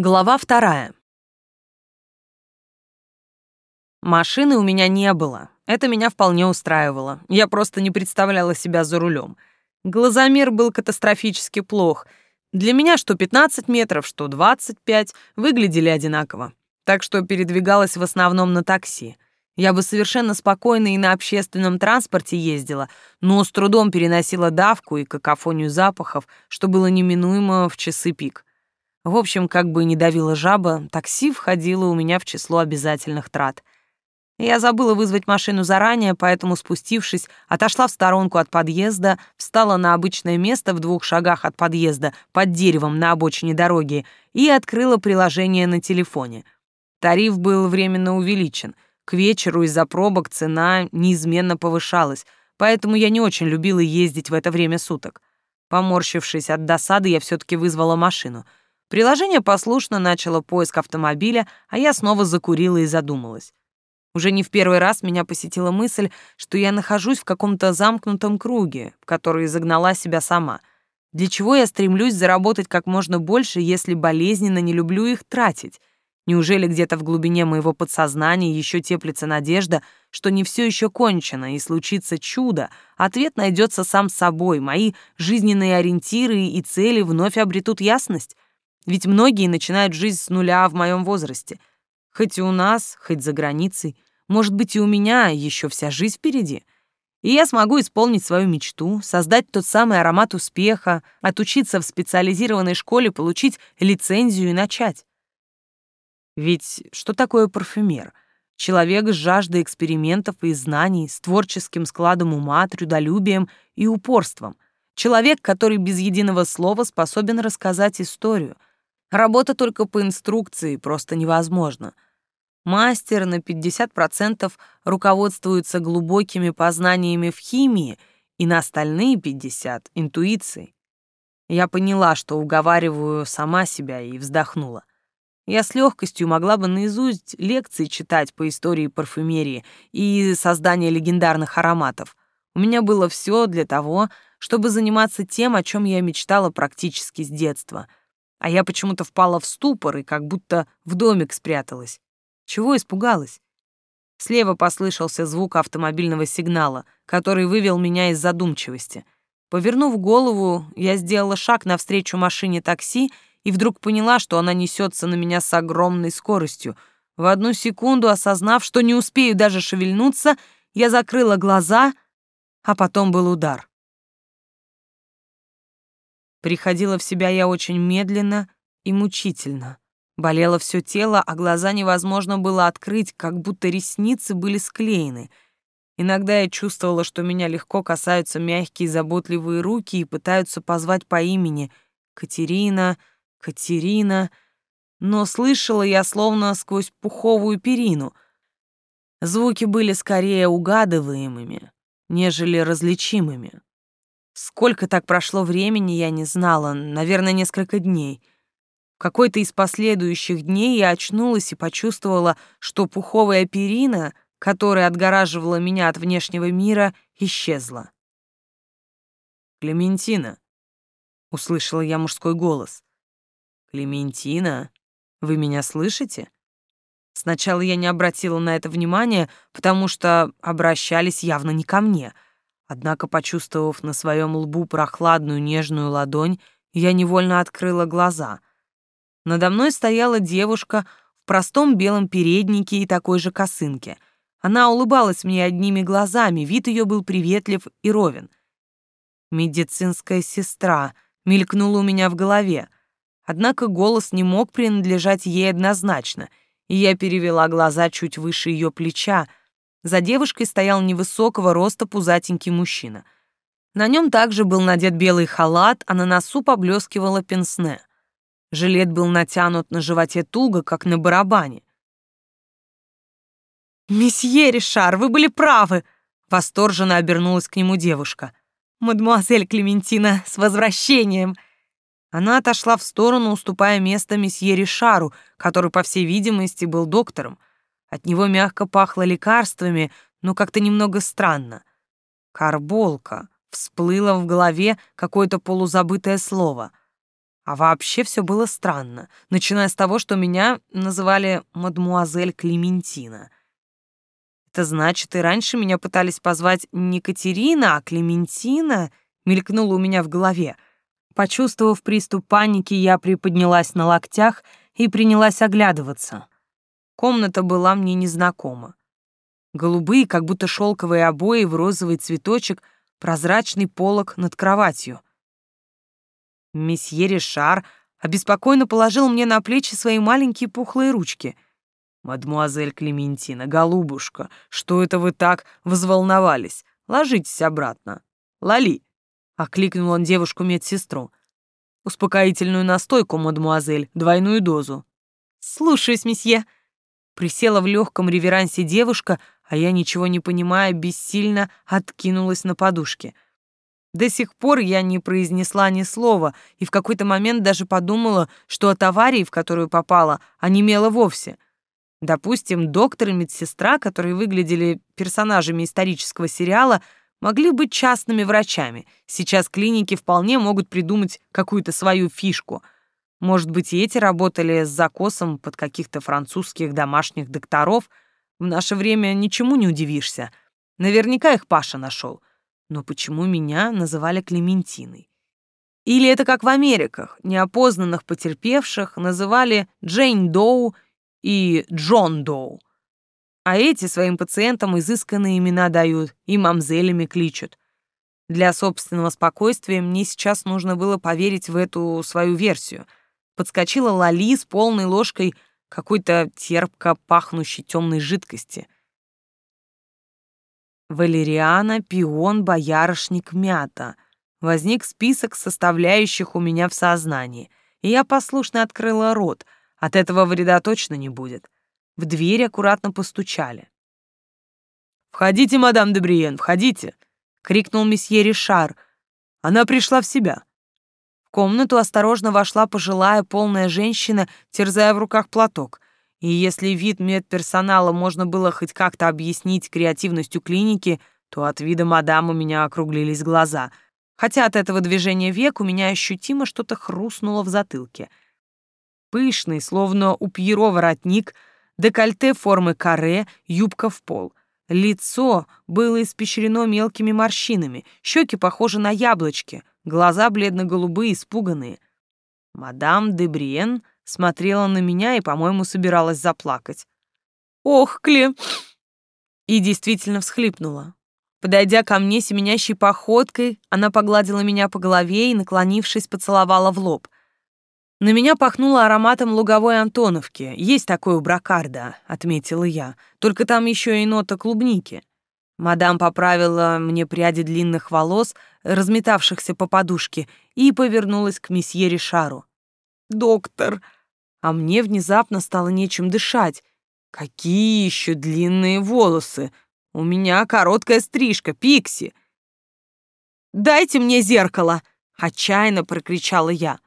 Глава вторая. Машины у меня не было. Это меня вполне устраивало. Я просто не представляла себя за рулем. Глазомер был катастрофически плох. Для меня что 15 метров, что 25 выглядели одинаково. Так что передвигалась в основном на такси. Я бы совершенно спокойно и на общественном транспорте ездила, но с трудом переносила давку и какофонию запахов, что было неминуемо в часы пик. В общем, как бы ни давила жаба, такси входило у меня в число обязательных трат. Я забыла вызвать машину заранее, поэтому, спустившись, отошла в сторонку от подъезда, встала на обычное место в двух шагах от подъезда, под деревом на обочине дороги, и открыла приложение на телефоне. Тариф был временно увеличен. К вечеру из-за пробок цена неизменно повышалась, поэтому я не очень любила ездить в это время суток. Поморщившись от досады, я все таки вызвала машину — Приложение послушно начало поиск автомобиля, а я снова закурила и задумалась. Уже не в первый раз меня посетила мысль, что я нахожусь в каком-то замкнутом круге, в который загнала себя сама. Для чего я стремлюсь заработать как можно больше, если болезненно не люблю их тратить? Неужели где-то в глубине моего подсознания еще теплится надежда, что не все еще кончено и случится чудо? Ответ найдется сам собой, мои жизненные ориентиры и цели вновь обретут ясность? Ведь многие начинают жизнь с нуля в моем возрасте. Хоть и у нас, хоть за границей, может быть, и у меня еще вся жизнь впереди. И я смогу исполнить свою мечту, создать тот самый аромат успеха, отучиться в специализированной школе, получить лицензию и начать. Ведь что такое парфюмер? Человек с жаждой экспериментов и знаний, с творческим складом ума, трудолюбием и упорством. Человек, который без единого слова способен рассказать историю — Работа только по инструкции просто невозможна. Мастер на 50% руководствуется глубокими познаниями в химии и на остальные 50% — интуицией. Я поняла, что уговариваю сама себя и вздохнула. Я с легкостью могла бы наизусть лекции читать по истории парфюмерии и создания легендарных ароматов. У меня было все для того, чтобы заниматься тем, о чем я мечтала практически с детства — а я почему-то впала в ступор и как будто в домик спряталась. Чего испугалась? Слева послышался звук автомобильного сигнала, который вывел меня из задумчивости. Повернув голову, я сделала шаг навстречу машине такси и вдруг поняла, что она несется на меня с огромной скоростью. В одну секунду, осознав, что не успею даже шевельнуться, я закрыла глаза, а потом был удар. Приходила в себя я очень медленно и мучительно. Болело все тело, а глаза невозможно было открыть, как будто ресницы были склеены. Иногда я чувствовала, что меня легко касаются мягкие заботливые руки и пытаются позвать по имени «Катерина», «Катерина», но слышала я словно сквозь пуховую перину. Звуки были скорее угадываемыми, нежели различимыми. Сколько так прошло времени, я не знала, наверное, несколько дней. В какой-то из последующих дней я очнулась и почувствовала, что пуховая перина, которая отгораживала меня от внешнего мира, исчезла. «Клементина», — услышала я мужской голос. «Клементина, вы меня слышите?» Сначала я не обратила на это внимания, потому что обращались явно не ко мне — Однако, почувствовав на своем лбу прохладную нежную ладонь, я невольно открыла глаза. Надо мной стояла девушка в простом белом переднике и такой же косынке. Она улыбалась мне одними глазами, вид ее был приветлив и ровен. «Медицинская сестра» мелькнула у меня в голове. Однако голос не мог принадлежать ей однозначно, и я перевела глаза чуть выше ее плеча, за девушкой стоял невысокого роста пузатенький мужчина. На нем также был надет белый халат, а на носу поблескивало пенсне. Жилет был натянут на животе туго, как на барабане. «Месье Ришар, вы были правы!» — восторженно обернулась к нему девушка. «Мадемуазель Клементина, с возвращением!» Она отошла в сторону, уступая место месье Ришару, который, по всей видимости, был доктором. От него мягко пахло лекарствами, но как-то немного странно. Карболка. Всплыло в голове какое-то полузабытое слово. А вообще все было странно, начиная с того, что меня называли мадмуазель Клементина. Это значит, и раньше меня пытались позвать не Катерина, а Клементина, мелькнуло у меня в голове. Почувствовав приступ паники, я приподнялась на локтях и принялась оглядываться. Комната была мне незнакома. Голубые, как будто шелковые обои в розовый цветочек, прозрачный полог над кроватью. Месье Ришар обеспокоенно положил мне на плечи свои маленькие пухлые ручки. «Мадмуазель Клементина, голубушка, что это вы так взволновались? Ложитесь обратно. Лали!» — окликнул он девушку-медсестру. «Успокоительную настойку, мадмуазель, двойную дозу». «Слушаюсь, месье», Присела в легком реверансе девушка, а я, ничего не понимая, бессильно откинулась на подушке. До сих пор я не произнесла ни слова и в какой-то момент даже подумала, что от аварии, в которую попала, онемела вовсе. Допустим, доктор и медсестра, которые выглядели персонажами исторического сериала, могли быть частными врачами. Сейчас клиники вполне могут придумать какую-то свою фишку — может быть, и эти работали с закосом под каких-то французских домашних докторов. В наше время ничему не удивишься. Наверняка их Паша нашел. Но почему меня называли Клементиной? Или это как в Америках, неопознанных потерпевших называли Джейн Доу и Джон Доу. А эти своим пациентам изысканные имена дают и мамзелями кличут. Для собственного спокойствия мне сейчас нужно было поверить в эту свою версию — подскочила Лали с полной ложкой какой-то терпко пахнущей темной жидкости. Валериана, пион, боярышник, мята. Возник список составляющих у меня в сознании, и я послушно открыла рот. От этого вреда точно не будет. В дверь аккуратно постучали. «Входите, мадам де Бриен, входите!» — крикнул месье Ришар. Она пришла в себя. В комнату осторожно вошла пожилая полная женщина, терзая в руках платок. И если вид медперсонала можно было хоть как-то объяснить креативностью клиники, то от вида мадам у меня округлились глаза. Хотя от этого движения век у меня ощутимо что-то хрустнуло в затылке. Пышный, словно у Пьеро воротник, декольте формы каре, юбка в пол. Лицо было испещрено мелкими морщинами, щеки похожи на яблочки — глаза бледно-голубые, испуганные. Мадам де Бриен смотрела на меня и, по-моему, собиралась заплакать. «Ох, Кле!» И действительно всхлипнула. Подойдя ко мне семенящей походкой, она погладила меня по голове и, наклонившись, поцеловала в лоб. На меня пахнуло ароматом луговой Антоновки. Есть такое у Бракарда, отметила я. Только там еще и нота клубники. Мадам поправила мне пряди длинных волос, разметавшихся по подушке, и повернулась к месье Ришару. «Доктор!» А мне внезапно стало нечем дышать. «Какие еще длинные волосы! У меня короткая стрижка, Пикси!» «Дайте мне зеркало!» — отчаянно прокричала я.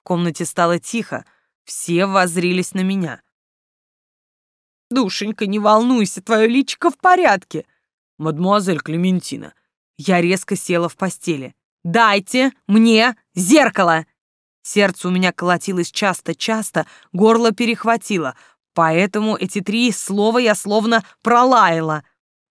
В комнате стало тихо, все воззрились на меня. «Душенька, не волнуйся, твое личико в порядке!» «Мадемуазель Клементина». Я резко села в постели. «Дайте мне зеркало!» Сердце у меня колотилось часто-часто, горло перехватило, поэтому эти три слова я словно пролаяла.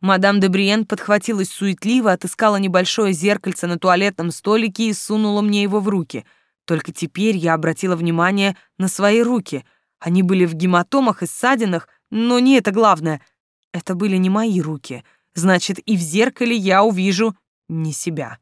Мадам де Бриен подхватилась суетливо, отыскала небольшое зеркальце на туалетном столике и сунула мне его в руки. Только теперь я обратила внимание на свои руки. Они были в гематомах и ссадинах, но не это главное. Это были не мои руки — Значит, и в зеркале я увижу не себя.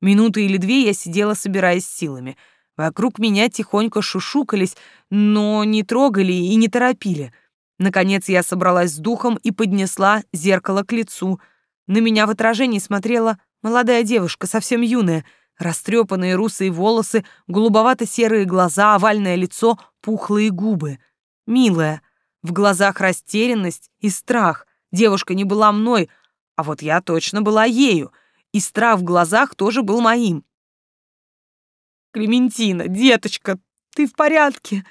Минуты или две я сидела, собираясь силами. Вокруг меня тихонько шушукались, но не трогали и не торопили. Наконец я собралась с духом и поднесла зеркало к лицу. На меня в отражении смотрела молодая девушка, совсем юная, растрепанные русые волосы, голубовато-серые глаза, овальное лицо, пухлые губы. Милая. В глазах растерянность и страх. Девушка не была мной, а вот я точно была ею, и страх в глазах тоже был моим. «Клементина, деточка, ты в порядке?»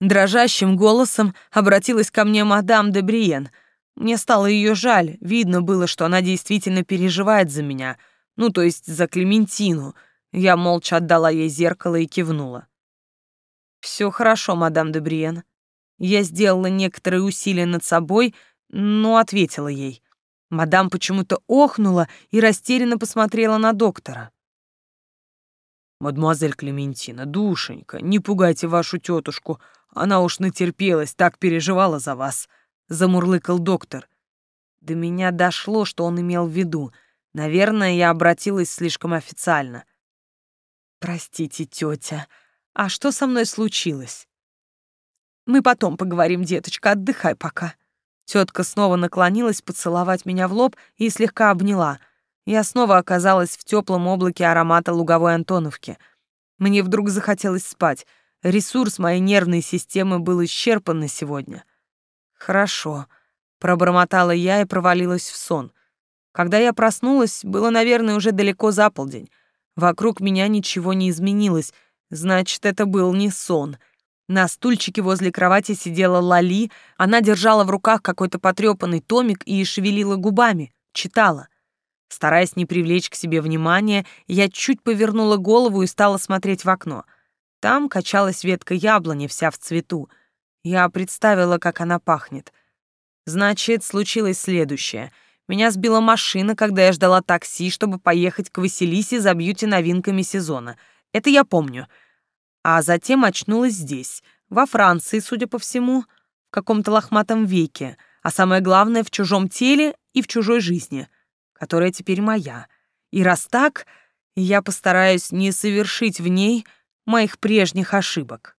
Дрожащим голосом обратилась ко мне мадам де Бриен. Мне стало ее жаль, видно было, что она действительно переживает за меня, ну, то есть за Клементину. Я молча отдала ей зеркало и кивнула. Все хорошо, мадам де Бриен. Я сделала некоторые усилия над собой, но ответила ей. Мадам почему-то охнула и растерянно посмотрела на доктора. «Мадемуазель Клементина, душенька, не пугайте вашу тетушку, она уж натерпелась, так переживала за вас», — замурлыкал доктор. До меня дошло, что он имел в виду. Наверное, я обратилась слишком официально. «Простите, тетя, а что со мной случилось?» «Мы потом поговорим, деточка, отдыхай пока». Тетка снова наклонилась поцеловать меня в лоб и слегка обняла — я снова оказалась в теплом облаке аромата луговой Антоновки. Мне вдруг захотелось спать. Ресурс моей нервной системы был исчерпан на сегодня. «Хорошо», — пробормотала я и провалилась в сон. Когда я проснулась, было, наверное, уже далеко за полдень. Вокруг меня ничего не изменилось, значит, это был не сон. На стульчике возле кровати сидела Лали, она держала в руках какой-то потрепанный томик и шевелила губами, читала — Стараясь не привлечь к себе внимания, я чуть повернула голову и стала смотреть в окно. Там качалась ветка яблони, вся в цвету. Я представила, как она пахнет. Значит, случилось следующее. Меня сбила машина, когда я ждала такси, чтобы поехать к Василисе за бьюти-новинками сезона. Это я помню. А затем очнулась здесь, во Франции, судя по всему, в каком-то лохматом веке, а самое главное, в чужом теле и в чужой жизни — которая теперь моя. И раз так, я постараюсь не совершить в ней моих прежних ошибок.